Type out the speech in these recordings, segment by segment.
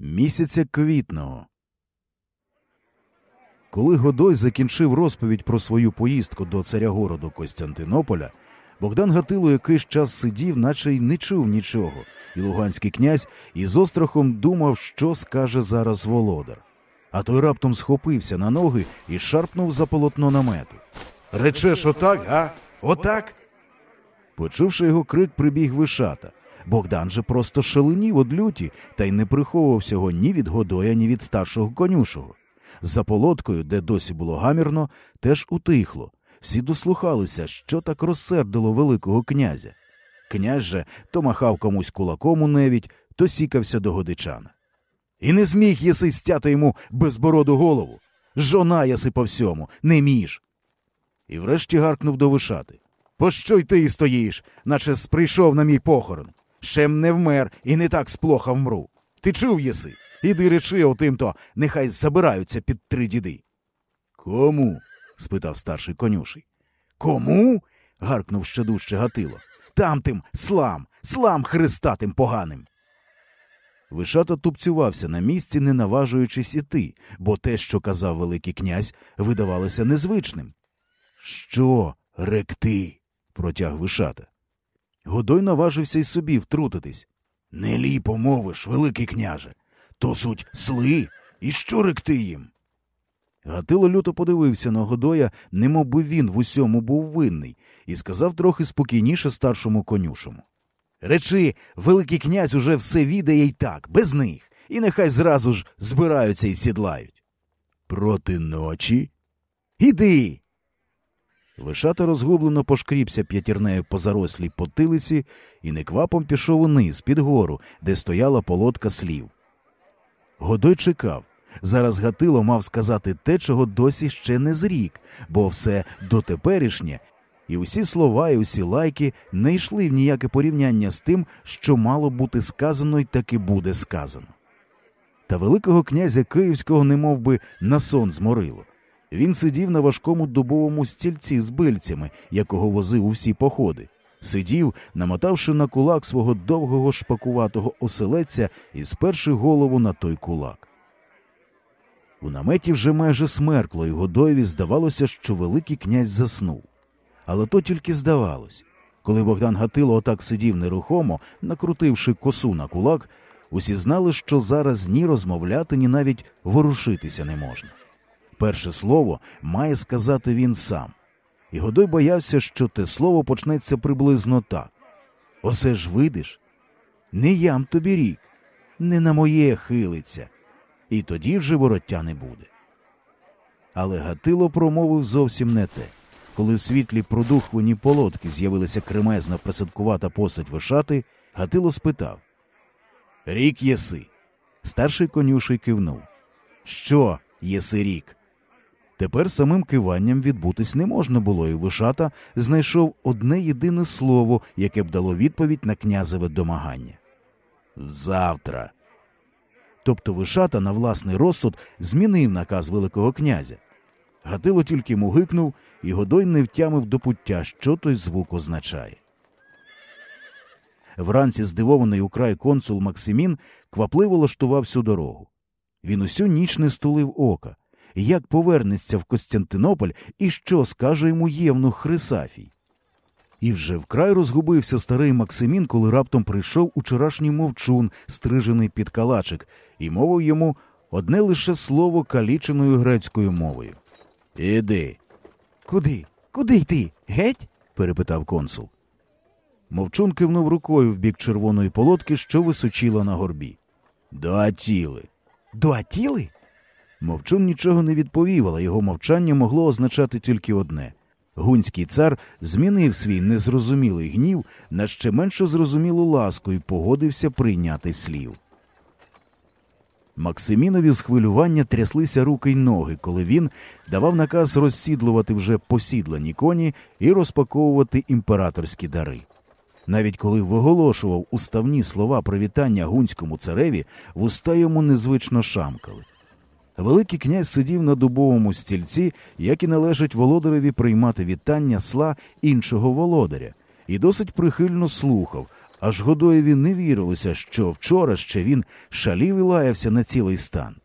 місяця квітного. Коли Годой закінчив розповідь про свою поїздку до царягороду Костянтинополя, Богдан Гатило якийсь час сидів, наче й не чув нічого, і луганський князь із острахом думав, що скаже зараз володар. А той раптом схопився на ноги і шарпнув за полотно намету. Речеш отак, га? Отак? Почувши його крик, прибіг вишата. Богдан же просто шаленів од люті та й не приховував цього ні від Годоя, ні від старшого конюшого. За полоткою, де досі було гамірно, теж утихло. Всі дослухалися, що так розсердило Великого князя. Князь же то махав комусь кулаком у невідь, то сікався до годичана. І не зміг єси стяти йому безбороду голову. Жона єси по всьому, не між. І врешті гаркнув до вишати. Пощо й ти стоїш, наче прийшов на мій похорон? Шем не вмер і не так сплоха вмру. Ти чув єси? Іди речи отим-то, нехай забираються під три діди. Кому? спитав старший конюший. Кому? гаркнув ще дужче Гатило. Тамтим слам, слам хрестатим поганим. Вишата тупцювався на місці, не наважуючись іти, бо те, що казав Великий князь, видавалося незвичним. Що, ректи? протяг Вишата. Годой наважився й собі втрутитись. Не ліпо мовиш, Великий княже. То суть сли, і що ректи їм? Гатило люто подивився на Годоя, немов би він в усьому був винний, і сказав трохи спокійніше старшому конюшому. Речи, Великий князь уже все відає й так, без них, і нехай зразу ж збираються і сідлають. Проти ночі? Іди. Вишата розгублено пошкріпся п'ятірнею по зарослій потилиці і неквапом пішов униз, під гору, де стояла полотка слів. Годой чекав. Зараз Гатило мав сказати те, чого досі ще не зрік, бо все дотеперішнє, і усі слова, і усі лайки не йшли в ніяке порівняння з тим, що мало бути сказано й таки буде сказано. Та Великого князя Київського немов би на сон зморило. Він сидів на важкому дубовому стільці з бильцями, якого возив у всі походи. Сидів, намотавши на кулак свого довгого шпакуватого оселеця і сперши голову на той кулак. У наметі вже майже смеркло, і Годоєві здавалося, що Великий князь заснув. Але то тільки здавалось. Коли Богдан Гатило отак сидів нерухомо, накрутивши косу на кулак, усі знали, що зараз ні розмовляти, ні навіть ворушитися не можна. Перше слово має сказати він сам. І Годой боявся, що те слово почнеться приблизно так. Осе ж видиш? Не ям тобі рік, не на моє хилиться, і тоді вже вороття не буде. Але Гатило промовив зовсім не те. Коли в світлі продухвані полотки з'явилася кремезна присадкувата постать вишати, Гатило спитав Рік єси. Старший конюший кивнув. Що єси рік? Тепер самим киванням відбутись не можна було, і Вишата знайшов одне єдине слово, яке б дало відповідь на князеве домагання. Завтра. Тобто Вишата на власний розсуд змінив наказ Великого князя. Гатило тільки мугикнув, і Годой не втямив до пуття, що той звук означає. Вранці здивований украй консул Максимін квапливо лаштував всю дорогу. Він усю ніч не стулив ока як повернеться в Костянтинополь і що скаже йому євнух Хрисафій. І вже вкрай розгубився старий Максимін, коли раптом прийшов учорашній мовчун, стрижений під калачик, і мовив йому одне лише слово каліченою грецькою мовою. Іди. Куди? Куди йти? Геть? перепитав консул. Мовчун кивнув рукою в бік червоної полотки, що височіла на горбі. До Атіли. До Атіли? Мовчун нічого не відповів, але його мовчання могло означати тільки одне гунський цар змінив свій незрозумілий гнів на ще менше зрозумілу ласку і погодився прийняти слів. Максимінові з хвилювання тряслися руки й ноги, коли він давав наказ розсідлувати вже посідлані коні і розпаковувати імператорські дари. Навіть коли виголошував уставні слова привітання гунському цареві, вуста йому незвично шамкали. Великий князь сидів на дубовому стільці, як і належить володареві приймати вітання сла іншого володаря, і досить прихильно слухав, Аж Годоєві не вірилося, що вчора ще він шалів і лаявся на цілий стан.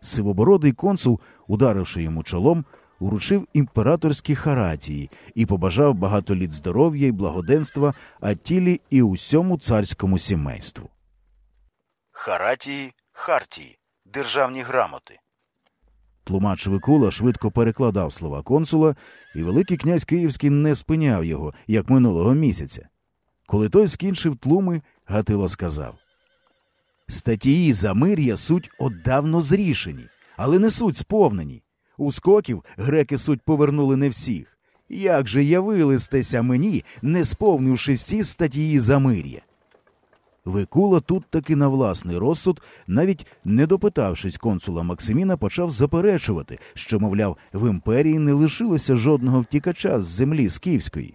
Сивобородий консул, ударивши йому чолом, уручив імператорські харатії і побажав багато літ здоров'я і благоденства Аттілі і усьому царському сімейству. Харатії, хартії, державні грамоти. Тлумач Викула швидко перекладав слова консула, і Великий князь Київський не спиняв його, як минулого місяця. Коли той скінчив тлуми, Гатило сказав Статії замир'я суть оддавно зрішені, але не суть сповнені. У скоків греки суть повернули не всіх. Як же явилистеся мені, не сповнивши всі статії замир'я? Викула тут таки на власний розсуд, навіть не допитавшись консула Максиміна, почав заперечувати, що, мовляв, в імперії не лишилося жодного втікача з землі скіфської.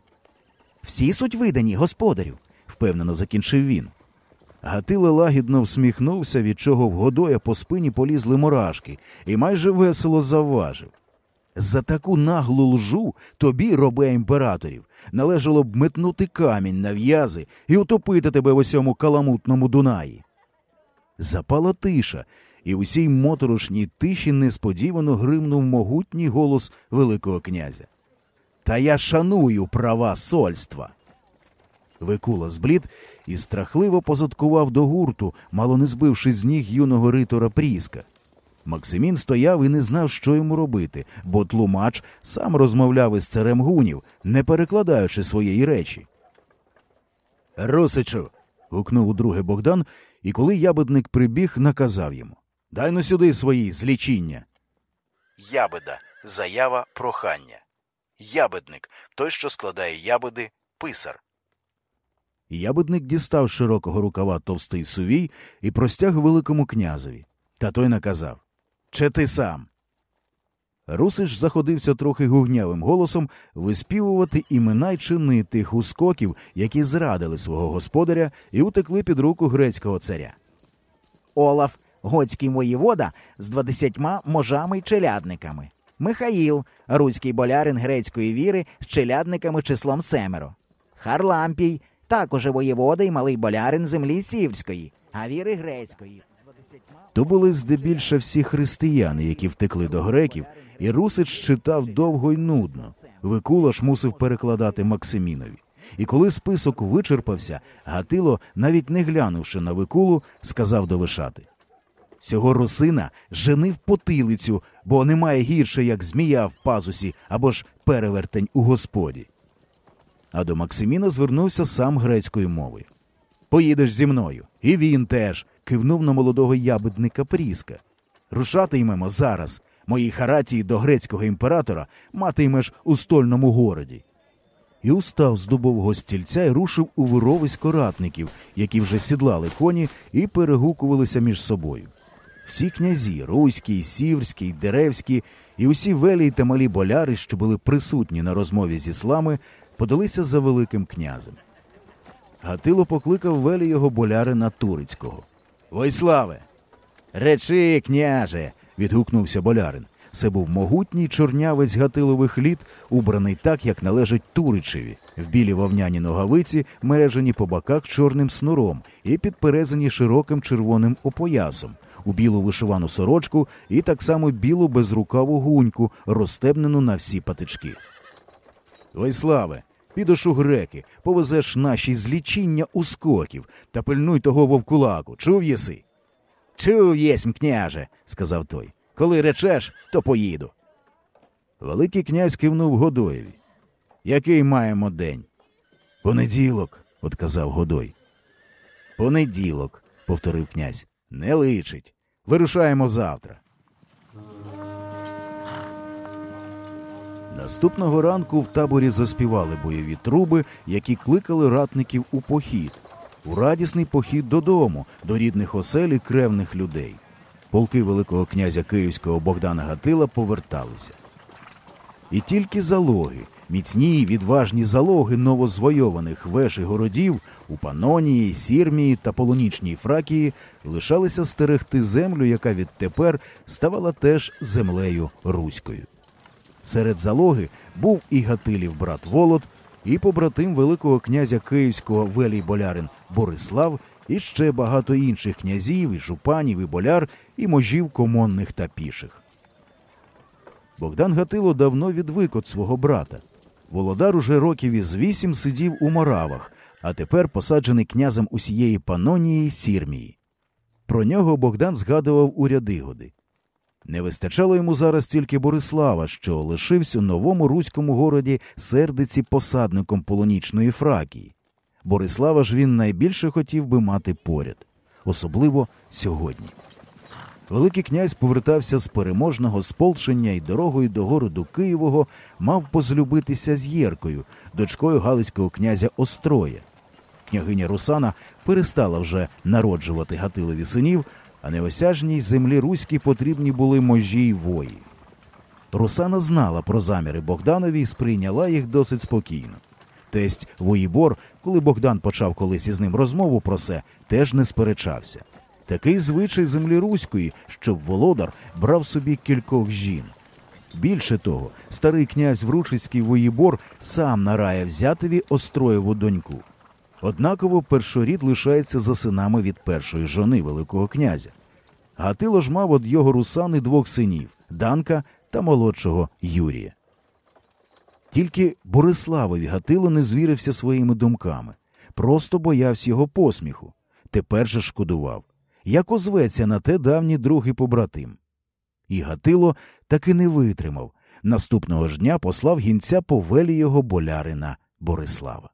Всі суть видані, господарю, впевнено закінчив він. Гатило лагідно всміхнувся, від чого в Годоя по спині полізли мурашки, і майже весело завважив. За таку наглу лжу тобі, робе імператорів, належало б метнути камінь на в'язи і утопити тебе в усьому каламутному Дунаї. Запала тиша, і в усій моторошній тиші несподівано гримнув могутній голос Великого князя. Та я шаную права сольства. Викула зблід і страхливо позадкував до гурту, мало не збивши з ніг юного ритора Пріска. Максимін стояв і не знав, що йому робити, бо тлумач сам розмовляв із царем гунів, не перекладаючи своєї речі. Русичу. гукнув удруге Богдан, і коли ябедник прибіг, наказав йому Дай но сюди свої злічіння. Ябеда заява прохання. Ябедник той, що складає ябеди, писар. Ябедник дістав широкого рукава товстий сувій і простяг великому князеві. Та той наказав Че ти сам. Русич заходився трохи гугнявим голосом виспівувати імена й чини тих ускоків, які зрадили свого господаря і утекли під руку грецького царя. Олаф, готський воєвода з двадцятьма можами й челядниками. Михаїл, руський болярин грецької віри з челядниками числом семеро. Харлампій, також воєвода й малий болярин землі сівської, а віри грецької. То були здебільша всі християни, які втекли до греків, і Русич читав довго й нудно. Викулаш мусив перекладати Максимінові. І коли список вичерпався, Гатило, навіть не глянувши на Викулу, сказав до Вишати. Сього русина женив потилицю, бо немає гірше, як змія в пазусі або ж перевертень у господі. А до Максиміна звернувся сам грецькою мовою. Поїдеш зі мною, і він теж кивнув на молодого ябедника Пріска. Рушатимемо зараз. Мої харатії до грецького імператора матимеш у стольному городі. І устав з дубового стільця і рушив у вировисько ратників, які вже сідлали коні і перегукувалися між собою. Всі князі руський, сіверський, деревський і усі велії та малі боляри, що були присутні на розмові зі слами, подалися за Великим князем. Гатило покликав велі його болярина Турицького. Войславе. Речи, княже. відгукнувся болярин. Це був могутній чорнявець гатилових літ, убраний так, як належить Туричеві, в білі вовняні ногавиці, мережені по боках чорним снуром і підперезані широким червоним опоясом, у білу вишивану сорочку і так само білу безрукаву гуньку, розстебнену на всі патички. Войславе, підеш у греки, повезеш наші злічіння у скоків та пильнуй того вовкулаку. Чув єси? Чув єсмь, княже, сказав той. Коли речеш, то поїду. Великий князь кивнув Годоєві. Який маємо день? Понеділок, отказав Годой. Понеділок, повторив князь. Не личить. Вирушаємо завтра. Наступного ранку в таборі заспівали бойові труби, які кликали ратників у похід, у радісний похід додому, до рідних осель і кревних людей. Полки Великого князя Київського Богдана Гатила поверталися. І тільки залоги, міцні й відважні залоги новозвойованих веж і городів у Панонії, Сірмії та Полонічній Фракії лишалися стерегти землю, яка відтепер ставала теж землею руською. Серед залоги був і Гатилів брат Волод, і побратим Великого князя Київського велій болярин Борислав, і ще багато інших князів, і жупанів, і боляр, і можів комонних та піших. Богдан Гатило давно відвик від свого брата. Володар уже років із вісім сидів у Моравах, а тепер посаджений князем усієї Панонії Сірмії. Про нього Богдан згадував у Рядигоди. Не вистачало йому зараз тільки Борислава, що лишився у новому руському городі сердиці посадником полонічної Фракії. Борислава ж він найбільше хотів би мати поряд, особливо сьогодні. Великий князь повертався з переможного сполчення і дорогою до городу Києвого мав позлюбитися з Єркою, дочкою галицького князя Остроя. Княгиня Русана перестала вже народжувати Гатилові синів, а неосяжній землі руській потрібні були можі й вої. Русана знала про заміри Богданові і сприйняла їх досить спокійно. Тесть Воїбор, коли Богдан почав колись із ним розмову про це, теж не сперечався. Такий звичай землі руської, щоб володар брав собі кількох жін. Більше того, старий князь Вручицький Воїбор сам нарає взятові Остроєву доньку. Однаково першорід лишається за синами від першої жони Великого князя. Гатило ж мав від його русани двох синів Данка та молодшого Юрія. Тільки Бориславові Гатило не звірився своїми думками, просто боявся його посміху. Тепер же шкодував, як озветься на те давній друг і побратим. І Гатило таки не витримав. Наступного ж дня послав гінця по велі його болярина Борислава.